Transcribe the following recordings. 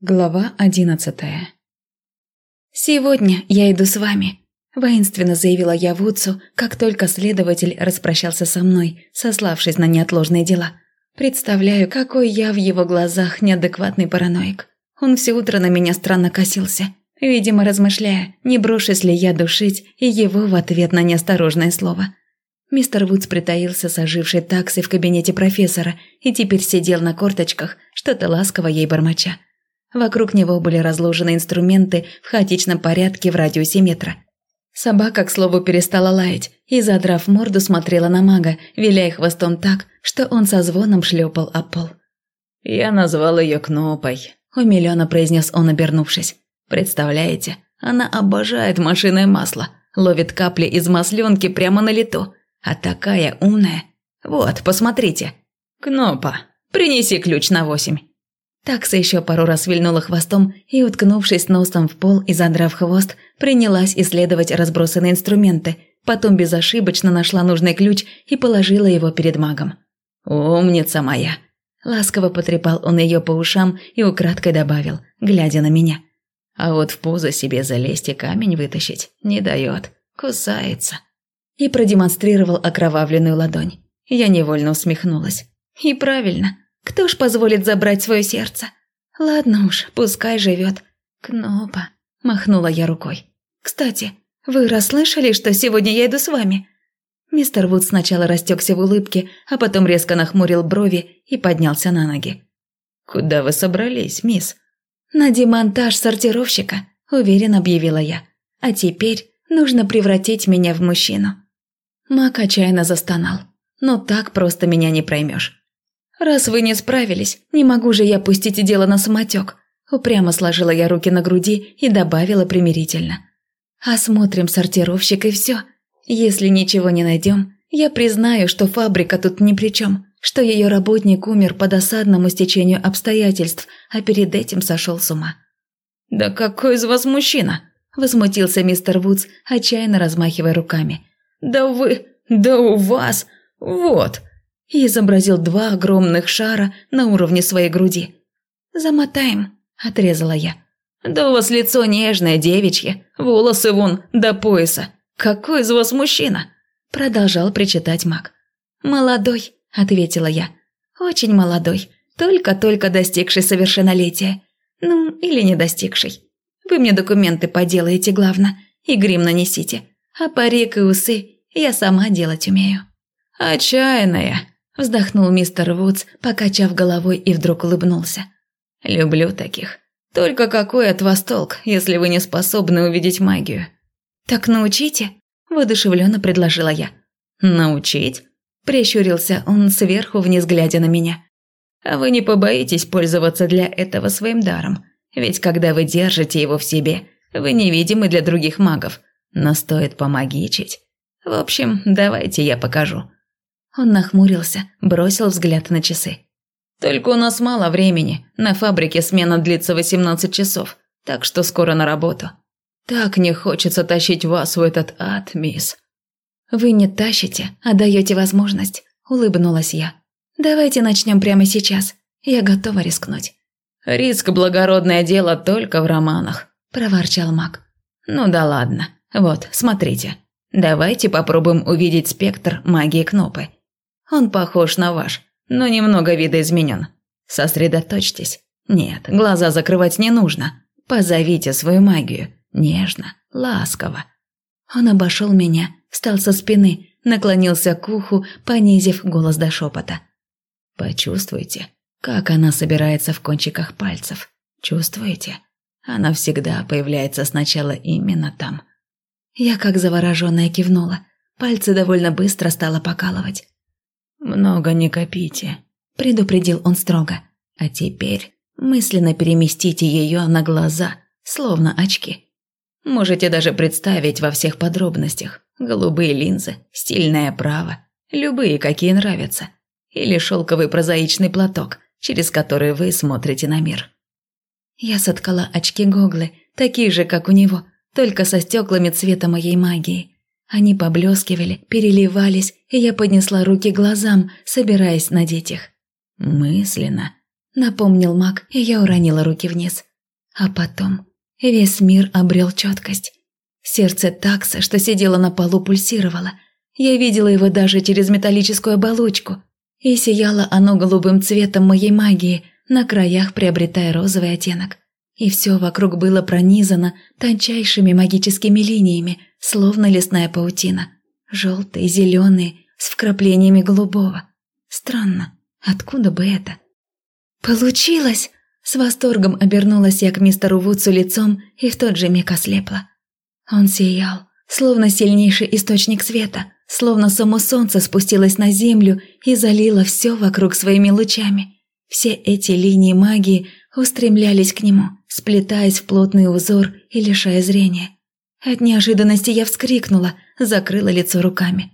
Глава одиннадцатая «Сегодня я иду с вами», – воинственно заявила я Вудсу, как только следователь распрощался со мной, сославшись на неотложные дела. Представляю, какой я в его глазах неадекватный параноик. Он все утро на меня странно косился, видимо, размышляя, не брошусь ли я душить и его в ответ на неосторожное слово. Мистер Вудс притаился с ожившей таксой в кабинете профессора и теперь сидел на корточках, что-то ласково ей бормоча. Вокруг него были разложены инструменты в хаотичном порядке в радиусе метра. Собака, к слову, перестала лаять и, задрав морду, смотрела на мага, виляя хвостом так, что он со звоном шлепал о пол. «Я назвал ее Кнопой», – умиленно произнес он, обернувшись. «Представляете, она обожает машинное масло, ловит капли из масленки прямо на лету, а такая умная. Вот, посмотрите. Кнопа, принеси ключ на восемь». Такса еще пару раз вильнула хвостом и, уткнувшись носом в пол и задрав хвост, принялась исследовать разбросанные инструменты, потом безошибочно нашла нужный ключ и положила его перед магом. «Умница моя!» Ласково потрепал он ее по ушам и украдкой добавил, глядя на меня. «А вот в пузо себе залезть и камень вытащить не дает, кусается». И продемонстрировал окровавленную ладонь. Я невольно усмехнулась. «И правильно, кто ж позволит забрать свое сердце? Ладно уж, пускай живет. Кнопа, махнула я рукой. Кстати, вы расслышали, что сегодня я иду с вами? Мистер Вуд сначала растекся в улыбке, а потом резко нахмурил брови и поднялся на ноги. «Куда вы собрались, мисс?» «На демонтаж сортировщика», – уверенно объявила я. «А теперь нужно превратить меня в мужчину». Мак отчаянно застонал. «Но так просто меня не проймешь. «Раз вы не справились, не могу же я пустить дело на самотек», упрямо сложила я руки на груди и добавила примирительно. «Осмотрим сортировщик и все. Если ничего не найдем, я признаю, что фабрика тут ни при чем, что ее работник умер по досадному стечению обстоятельств, а перед этим сошел с ума». «Да какой из вас мужчина?» – возмутился мистер Вудс, отчаянно размахивая руками. «Да вы... да у вас... вот...» и изобразил два огромных шара на уровне своей груди. «Замотаем», – отрезала я. «Да у вас лицо нежное, девичье, волосы вон до пояса. Какой из вас мужчина?» – продолжал причитать маг. «Молодой», – ответила я. «Очень молодой, только-только достигший совершеннолетия. Ну, или не достигший. Вы мне документы поделаете, главное, и грим нанесите. А парик и усы я сама делать умею». «Отчаянная», Вздохнул мистер Вудс, покачав головой и вдруг улыбнулся. «Люблю таких. Только какой от вас толк, если вы не способны увидеть магию?» «Так научите?» – воодушевленно предложила я. «Научить?» – прищурился он сверху вниз, глядя на меня. «А вы не побоитесь пользоваться для этого своим даром? Ведь когда вы держите его в себе, вы невидимы для других магов, но стоит помогичить. В общем, давайте я покажу». Он нахмурился, бросил взгляд на часы. «Только у нас мало времени. На фабрике смена длится 18 часов, так что скоро на работу. Так не хочется тащить вас в этот ад, мисс». «Вы не тащите, а даете возможность», – улыбнулась я. «Давайте начнем прямо сейчас. Я готова рискнуть». «Риск – благородное дело только в романах», – проворчал маг. «Ну да ладно. Вот, смотрите. Давайте попробуем увидеть спектр магии Кнопы. Он похож на ваш, но немного видоизменен. Сосредоточьтесь. Нет, глаза закрывать не нужно. Позовите свою магию. Нежно, ласково. Он обошел меня, встал со спины, наклонился к уху, понизив голос до шепота. Почувствуйте, как она собирается в кончиках пальцев. Чувствуете? Она всегда появляется сначала именно там. Я как завороженная кивнула. Пальцы довольно быстро стало покалывать. «Много не копите», – предупредил он строго. «А теперь мысленно переместите ее на глаза, словно очки. Можете даже представить во всех подробностях. Голубые линзы, стильное право, любые, какие нравятся. Или шелковый прозаичный платок, через который вы смотрите на мир». Я соткала очки-гоглы, такие же, как у него, только со стеклами цвета моей магии. Они поблескивали, переливались, и я поднесла руки глазам, собираясь надеть их. «Мысленно», — напомнил маг, и я уронила руки вниз. А потом весь мир обрел четкость. Сердце такса, что сидело на полу, пульсировало. Я видела его даже через металлическую оболочку. И сияло оно голубым цветом моей магии, на краях приобретая розовый оттенок. И все вокруг было пронизано тончайшими магическими линиями, словно лесная паутина. Желтые, зеленые, с вкраплениями голубого. Странно, откуда бы это? «Получилось!» С восторгом обернулась я к мистеру Вудсу лицом и в тот же миг ослепла. Он сиял, словно сильнейший источник света, словно само солнце спустилось на землю и залило все вокруг своими лучами. Все эти линии магии устремлялись к нему, сплетаясь в плотный узор и лишая зрения. От неожиданности я вскрикнула, закрыла лицо руками.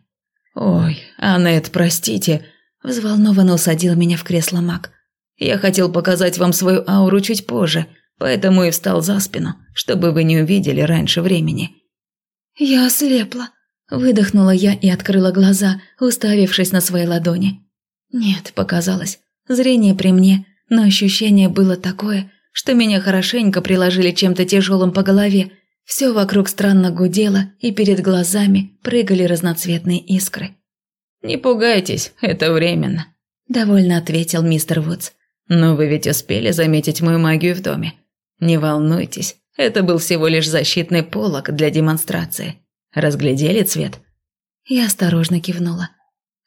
«Ой, Аннет, простите», – взволнованно усадил меня в кресло маг. Я хотел показать вам свою ауру чуть позже, поэтому и встал за спину, чтобы вы не увидели раньше времени». «Я ослепла», – выдохнула я и открыла глаза, уставившись на свои ладони. Нет, показалось, зрение при мне, но ощущение было такое, что меня хорошенько приложили чем-то тяжелым по голове. Все вокруг странно гудело, и перед глазами прыгали разноцветные искры. «Не пугайтесь, это временно», – довольно ответил мистер Вудс. Но вы ведь успели заметить мою магию в доме. Не волнуйтесь, это был всего лишь защитный полог для демонстрации. Разглядели цвет? Я осторожно кивнула.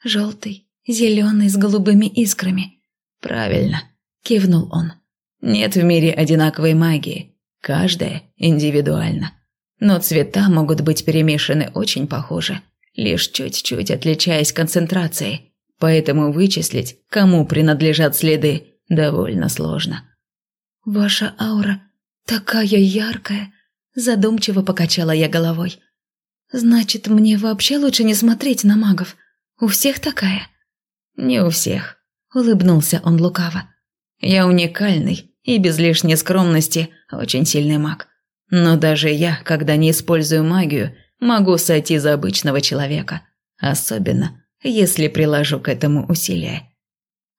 Желтый, зеленый с голубыми искрами. Правильно, кивнул он. Нет в мире одинаковой магии. Каждая индивидуальна. Но цвета могут быть перемешаны очень похоже, лишь чуть-чуть отличаясь концентрацией. Поэтому вычислить, кому принадлежат следы, довольно сложно. «Ваша аура такая яркая», – задумчиво покачала я головой. «Значит, мне вообще лучше не смотреть на магов. У всех такая?» «Не у всех», – улыбнулся он лукаво. «Я уникальный и без лишней скромности очень сильный маг. Но даже я, когда не использую магию, могу сойти за обычного человека. Особенно, если приложу к этому усилия».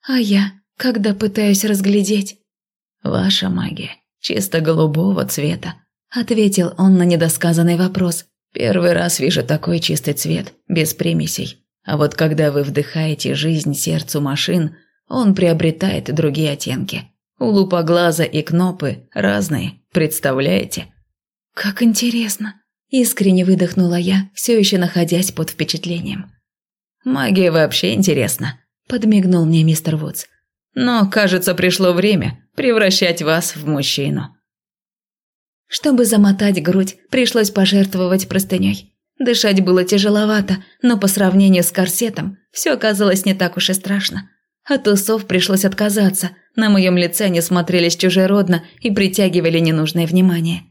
«А я?» когда пытаюсь разглядеть. «Ваша магия чисто голубого цвета», – ответил он на недосказанный вопрос. «Первый раз вижу такой чистый цвет, без примесей. А вот когда вы вдыхаете жизнь сердцу машин, он приобретает другие оттенки. У лупоглаза и кнопы разные, представляете?» «Как интересно!» – искренне выдохнула я, все еще находясь под впечатлением. «Магия вообще интересна», – подмигнул мне мистер Вудс. Но, кажется, пришло время превращать вас в мужчину. Чтобы замотать грудь, пришлось пожертвовать простыней. Дышать было тяжеловато, но по сравнению с корсетом все оказалось не так уж и страшно. От усов пришлось отказаться, на моем лице они смотрелись чужеродно и притягивали ненужное внимание.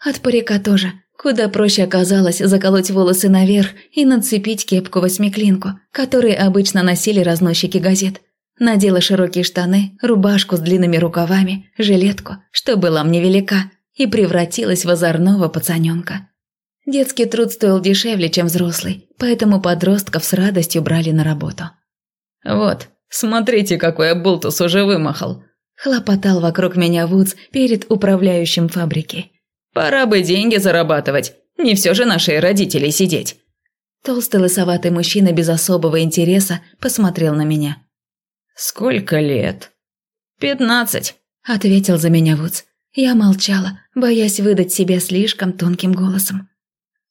От парика тоже. Куда проще оказалось заколоть волосы наверх и нацепить кепку-восьмиклинку, которые обычно носили разносчики газет. Надела широкие штаны, рубашку с длинными рукавами, жилетку, что была мне велика, и превратилась в озорного пацаненка. Детский труд стоил дешевле, чем взрослый, поэтому подростков с радостью брали на работу. «Вот, смотрите, какой оболтус уже вымахал!» Хлопотал вокруг меня Вудс перед управляющим фабрики. «Пора бы деньги зарабатывать, не все же наши родители сидеть!» Толстый лысоватый мужчина без особого интереса посмотрел на меня. «Сколько лет?» «Пятнадцать», – ответил за меня Вудс. Я молчала, боясь выдать себя слишком тонким голосом.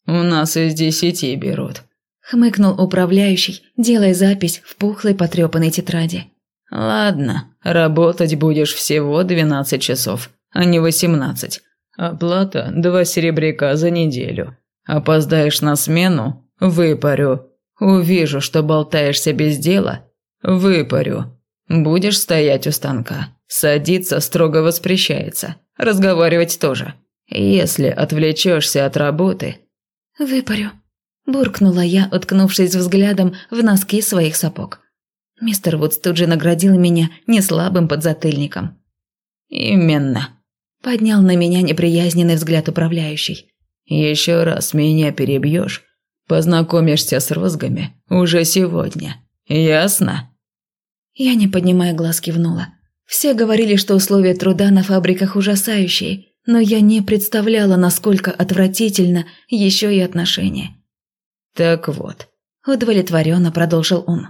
«У нас из десяти берут», – хмыкнул управляющий, делая запись в пухлой потрепанной тетради. «Ладно, работать будешь всего двенадцать часов, а не восемнадцать. Оплата – два серебряка за неделю. Опоздаешь на смену – выпарю. Увижу, что болтаешься без дела – выпарю. Будешь стоять у станка. Садиться строго воспрещается. Разговаривать тоже. Если отвлечешься от работы... Выпарю. Буркнула я, уткнувшись взглядом в носки своих сапог. Мистер Вудс тут же наградил меня неслабым подзатыльником. «Именно», – поднял на меня неприязненный взгляд управляющий. «Еще раз меня перебьешь, познакомишься с розгами уже сегодня. Ясно?» Я, не поднимая глаз, кивнула. Все говорили, что условия труда на фабриках ужасающие, но я не представляла, насколько отвратительно еще и отношения. «Так вот», – удовлетворенно продолжил он.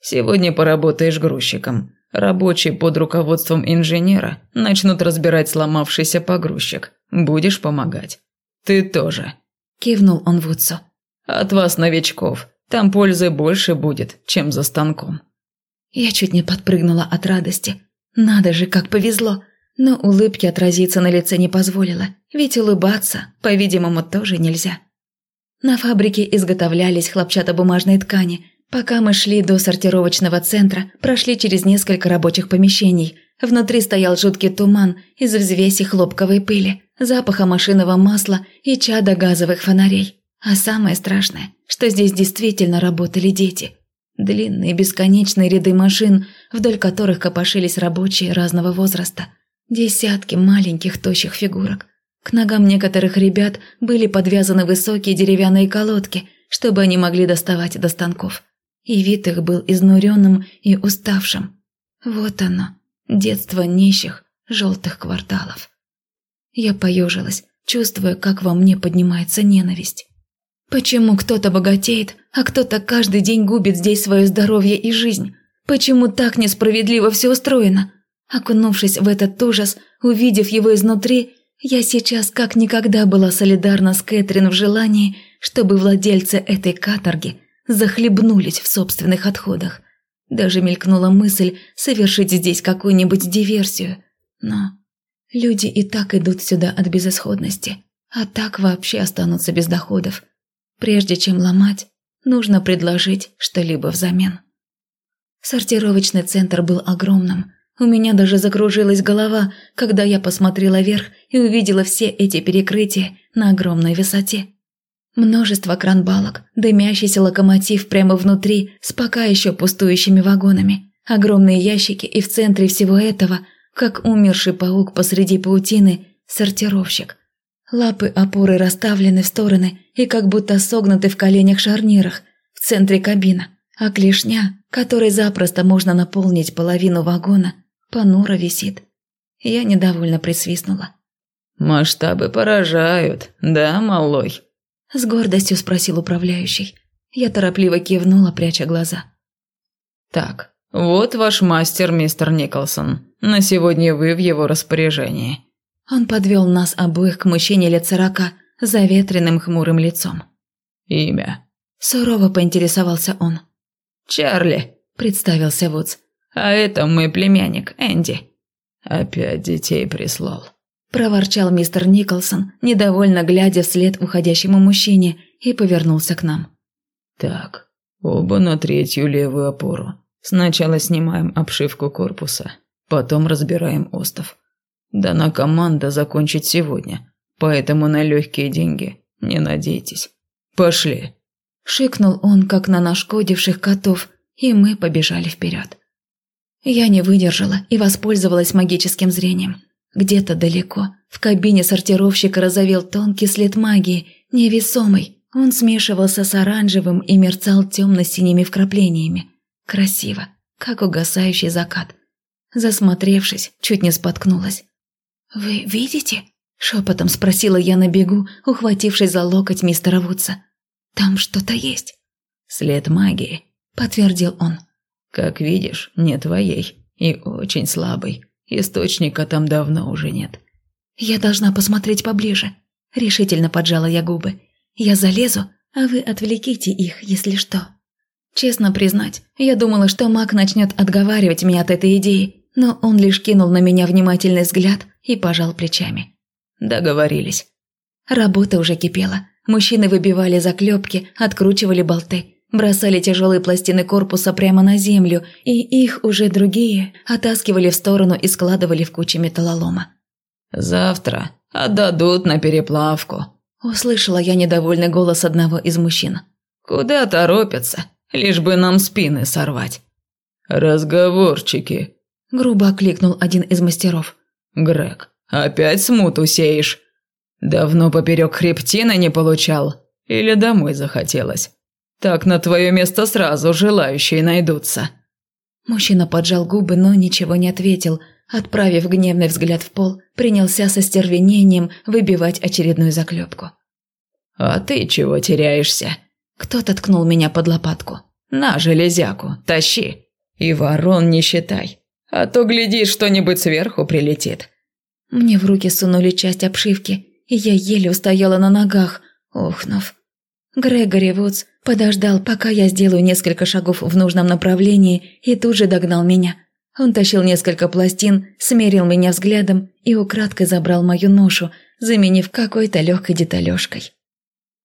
«Сегодня поработаешь грузчиком. Рабочие под руководством инженера начнут разбирать сломавшийся погрузчик. Будешь помогать. Ты тоже», – кивнул он Вудсу. «От вас, новичков, там пользы больше будет, чем за станком». Я чуть не подпрыгнула от радости. Надо же, как повезло. Но улыбки отразиться на лице не позволила, ведь улыбаться, по-видимому, тоже нельзя. На фабрике изготовлялись хлопчатобумажные ткани. Пока мы шли до сортировочного центра, прошли через несколько рабочих помещений. Внутри стоял жуткий туман из взвеси хлопковой пыли, запаха машинного масла и чада газовых фонарей. А самое страшное, что здесь действительно работали дети. Длинные бесконечные ряды машин, вдоль которых копошились рабочие разного возраста. Десятки маленьких тощих фигурок. К ногам некоторых ребят были подвязаны высокие деревянные колодки, чтобы они могли доставать до станков. И вид их был изнуренным и уставшим. Вот оно, детство нищих, желтых кварталов. Я поежилась, чувствуя, как во мне поднимается ненависть. Почему кто-то богатеет, а кто-то каждый день губит здесь свое здоровье и жизнь? Почему так несправедливо все устроено? Окунувшись в этот ужас, увидев его изнутри, я сейчас как никогда была солидарна с Кэтрин в желании, чтобы владельцы этой каторги захлебнулись в собственных отходах. Даже мелькнула мысль совершить здесь какую-нибудь диверсию. Но люди и так идут сюда от безысходности, а так вообще останутся без доходов. Прежде чем ломать, нужно предложить что-либо взамен. Сортировочный центр был огромным. У меня даже закружилась голова, когда я посмотрела вверх и увидела все эти перекрытия на огромной высоте. Множество кранбалок, дымящийся локомотив прямо внутри с пока еще пустующими вагонами, огромные ящики и в центре всего этого, как умерший паук посреди паутины, сортировщик – Лапы опоры расставлены в стороны и как будто согнуты в коленях шарнирах, в центре кабина, а клешня, которой запросто можно наполнить половину вагона, понуро висит. Я недовольно присвистнула. «Масштабы поражают, да, малой?» С гордостью спросил управляющий. Я торопливо кивнула, пряча глаза. «Так, вот ваш мастер, мистер Николсон. На сегодня вы в его распоряжении. Он подвел нас обоих к мужчине лет сорока, заветренным хмурым лицом. «Имя?» Сурово поинтересовался он. «Чарли», – представился Вудс. «А это мой племянник, Энди». «Опять детей прислал», – проворчал мистер Николсон, недовольно глядя вслед уходящему мужчине, и повернулся к нам. «Так, оба на третью левую опору. Сначала снимаем обшивку корпуса, потом разбираем остов. Дана команда закончить сегодня, поэтому на легкие деньги не надейтесь. Пошли!» Шикнул он, как на нашкодивших котов, и мы побежали вперед. Я не выдержала и воспользовалась магическим зрением. Где-то далеко, в кабине сортировщика разовел тонкий след магии, невесомый. Он смешивался с оранжевым и мерцал темно-синими вкраплениями. Красиво, как угасающий закат. Засмотревшись, чуть не споткнулась. «Вы видите?» – шепотом спросила я на бегу, ухватившись за локоть мистера Вудса. «Там что-то есть». «След магии», – подтвердил он. «Как видишь, не твоей, и очень слабый. Источника там давно уже нет». «Я должна посмотреть поближе», – решительно поджала я губы. «Я залезу, а вы отвлеките их, если что». Честно признать, я думала, что маг начнет отговаривать меня от этой идеи, но он лишь кинул на меня внимательный взгляд и пожал плечами. Договорились. Работа уже кипела. Мужчины выбивали заклепки, откручивали болты, бросали тяжелые пластины корпуса прямо на землю, и их уже другие оттаскивали в сторону и складывали в кучи металлолома. «Завтра отдадут на переплавку», – услышала я недовольный голос одного из мужчин. «Куда торопятся? Лишь бы нам спины сорвать». «Разговорчики», – грубо окликнул один из мастеров. «Грег, опять смуту сеешь? Давно поперек хребтина не получал? Или домой захотелось? Так на твое место сразу желающие найдутся». Мужчина поджал губы, но ничего не ответил. Отправив гневный взгляд в пол, принялся со стервенением выбивать очередную заклепку. «А ты чего теряешься?» Кто-то ткнул меня под лопатку. «На железяку, тащи. И ворон не считай, а то, глядишь, что-нибудь сверху прилетит». Мне в руки сунули часть обшивки, и я еле устояла на ногах, охнув. Грегори Вудс подождал, пока я сделаю несколько шагов в нужном направлении, и тут же догнал меня. Он тащил несколько пластин, смерил меня взглядом и украдкой забрал мою ношу, заменив какой-то легкой деталёшкой.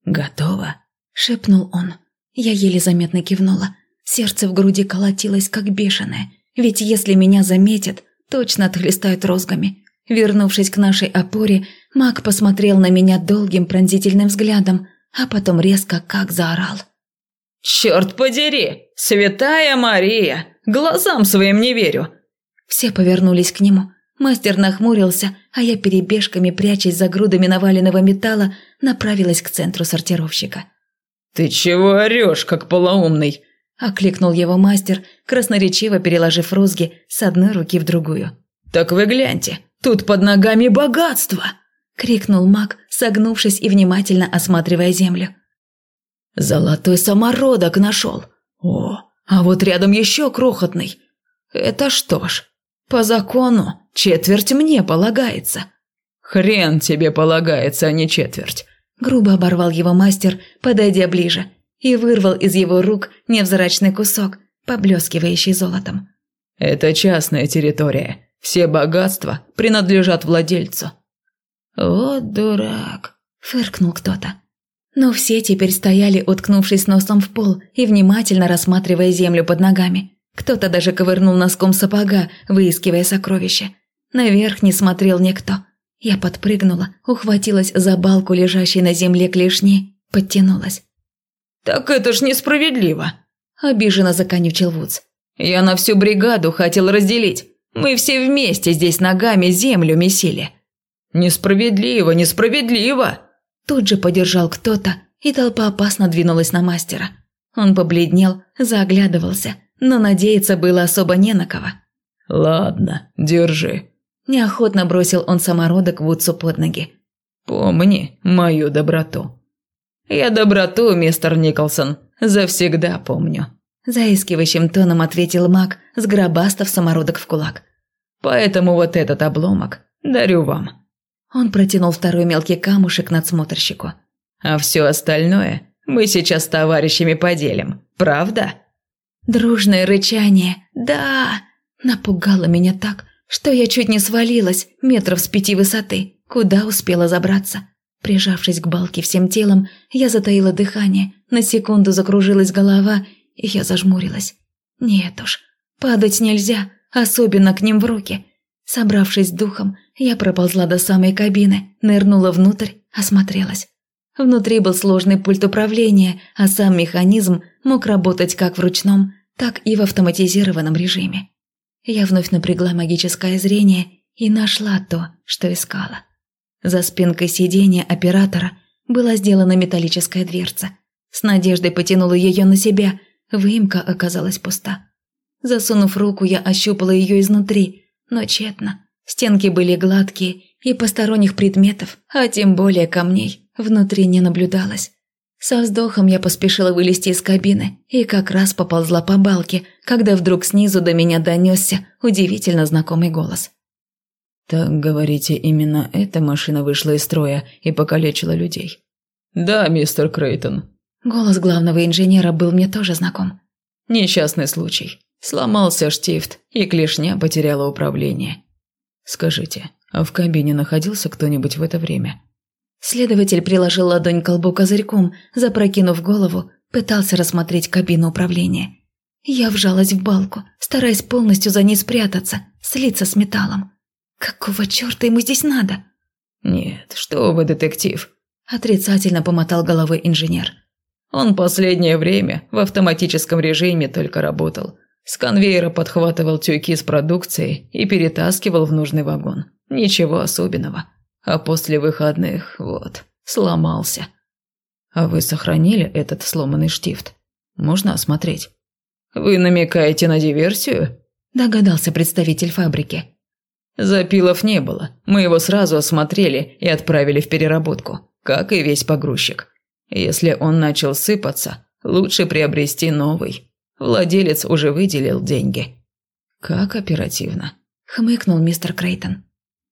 «Готово?» – шепнул он. Я еле заметно кивнула. Сердце в груди колотилось, как бешеное. Ведь если меня заметят, точно отхлестают розгами. Вернувшись к нашей опоре, маг посмотрел на меня долгим пронзительным взглядом, а потом резко как заорал. «Черт подери! Святая Мария! Глазам своим не верю!» Все повернулись к нему. Мастер нахмурился, а я перебежками, прячась за грудами наваленного металла, направилась к центру сортировщика. «Ты чего орешь, как полоумный?» – окликнул его мастер, красноречиво переложив розги с одной руки в другую. «Так вы гляньте, тут под ногами богатство!» – крикнул маг, согнувшись и внимательно осматривая землю. «Золотой самородок нашел! О, а вот рядом еще крохотный! Это что ж, по закону четверть мне полагается!» «Хрен тебе полагается, а не четверть!» Грубо оборвал его мастер, подойдя ближе, и вырвал из его рук невзрачный кусок, поблескивающий золотом. «Это частная территория. Все богатства принадлежат владельцу». «Вот дурак», – фыркнул кто-то. Но все теперь стояли, уткнувшись носом в пол и внимательно рассматривая землю под ногами. Кто-то даже ковырнул носком сапога, выискивая сокровища. Наверх не смотрел никто. Я подпрыгнула, ухватилась за балку, лежащей на земле клешни, подтянулась. «Так это ж несправедливо!» – обиженно законючил Вудс. «Я на всю бригаду хотел разделить. Мы все вместе здесь ногами землю месили». «Несправедливо, несправедливо!» Тут же поддержал кто-то, и толпа опасно двинулась на мастера. Он побледнел, заглядывался, но надеяться было особо не на кого. «Ладно, держи», Неохотно бросил он самородок Вудсу под ноги. «Помни мою доброту». «Я доброту, мистер Николсон, завсегда помню», – заискивающим тоном ответил маг, сгробастав самородок в кулак. «Поэтому вот этот обломок дарю вам». Он протянул второй мелкий камушек надсмотрщику. «А все остальное мы сейчас товарищами поделим, правда?» Дружное рычание «Да!» напугало меня так, что я чуть не свалилась метров с пяти высоты, куда успела забраться. Прижавшись к балке всем телом, я затаила дыхание, на секунду закружилась голова, и я зажмурилась. Нет уж, падать нельзя, особенно к ним в руки. Собравшись духом, я проползла до самой кабины, нырнула внутрь, осмотрелась. Внутри был сложный пульт управления, а сам механизм мог работать как в ручном, так и в автоматизированном режиме. Я вновь напрягла магическое зрение и нашла то, что искала. За спинкой сиденья оператора была сделана металлическая дверца. С надеждой потянула ее на себя, выемка оказалась пуста. Засунув руку, я ощупала ее изнутри, но тщетно. Стенки были гладкие, и посторонних предметов, а тем более камней, внутри не наблюдалось. Со вздохом я поспешила вылезти из кабины и как раз поползла по балке, когда вдруг снизу до меня донесся удивительно знакомый голос. «Так, говорите, именно эта машина вышла из строя и покалечила людей?» «Да, мистер Крейтон». Голос главного инженера был мне тоже знаком. «Несчастный случай. Сломался штифт, и клешня потеряла управление. Скажите, а в кабине находился кто-нибудь в это время?» Следователь приложил ладонь к колбу козырьком, запрокинув голову, пытался рассмотреть кабину управления. Я вжалась в балку, стараясь полностью за ней спрятаться, слиться с металлом. Какого черта ему здесь надо? «Нет, что вы, детектив!» – отрицательно помотал головой инженер. «Он последнее время в автоматическом режиме только работал. С конвейера подхватывал тюки с продукцией и перетаскивал в нужный вагон. Ничего особенного а после выходных, вот, сломался. А вы сохранили этот сломанный штифт? Можно осмотреть? Вы намекаете на диверсию?» – догадался представитель фабрики. Запилов не было. Мы его сразу осмотрели и отправили в переработку, как и весь погрузчик. Если он начал сыпаться, лучше приобрести новый. Владелец уже выделил деньги. Как оперативно, хмыкнул мистер Крейтон.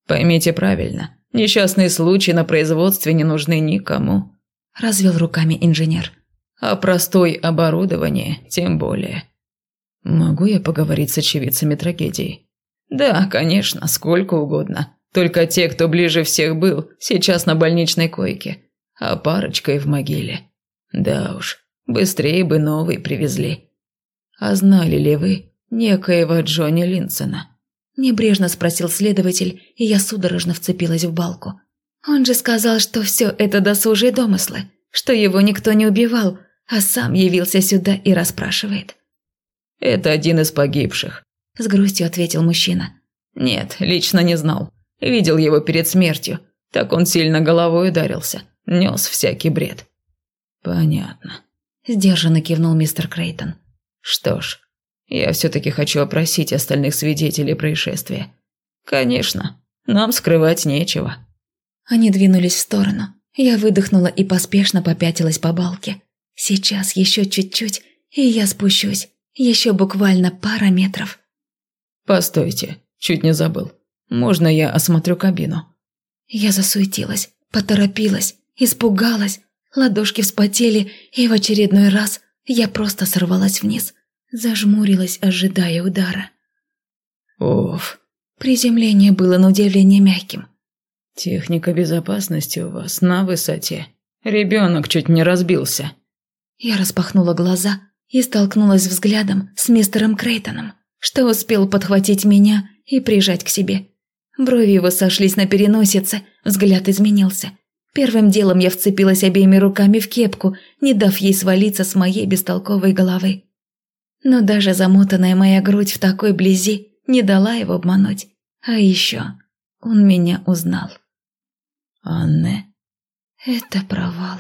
Поймите правильно, несчастные случаи на производстве не нужны никому. Развел руками инженер. А простое оборудование тем более. Могу я поговорить с очевидцами трагедии? Да, конечно, сколько угодно. Только те, кто ближе всех был, сейчас на больничной койке, а парочкой в могиле. Да уж, быстрее бы новый привезли. А знали ли вы некоего Джонни Линсона? Небрежно спросил следователь, и я судорожно вцепилась в балку. Он же сказал, что все это досужие домыслы, что его никто не убивал, а сам явился сюда и расспрашивает. «Это один из погибших», – с грустью ответил мужчина. «Нет, лично не знал. Видел его перед смертью. Так он сильно головой ударился. Нес всякий бред». «Понятно», – сдержанно кивнул мистер Крейтон. «Что ж, я все-таки хочу опросить остальных свидетелей происшествия. Конечно, нам скрывать нечего». Они двинулись в сторону. Я выдохнула и поспешно попятилась по балке. Сейчас еще чуть-чуть, и я спущусь. Еще буквально пара метров. «Постойте, чуть не забыл. Можно я осмотрю кабину?» Я засуетилась, поторопилась, испугалась. Ладошки вспотели, и в очередной раз я просто сорвалась вниз. Зажмурилась, ожидая удара. Оф. Приземление было на удивление мягким. Техника безопасности у вас на высоте. Ребенок чуть не разбился. Я распахнула глаза и столкнулась взглядом с мистером Крейтоном, что успел подхватить меня и прижать к себе. Брови его сошлись на переносице, взгляд изменился. Первым делом я вцепилась обеими руками в кепку, не дав ей свалиться с моей бестолковой головы. Но даже замотанная моя грудь в такой близи не дала его обмануть. А еще он меня узнал. Анне. Это провал.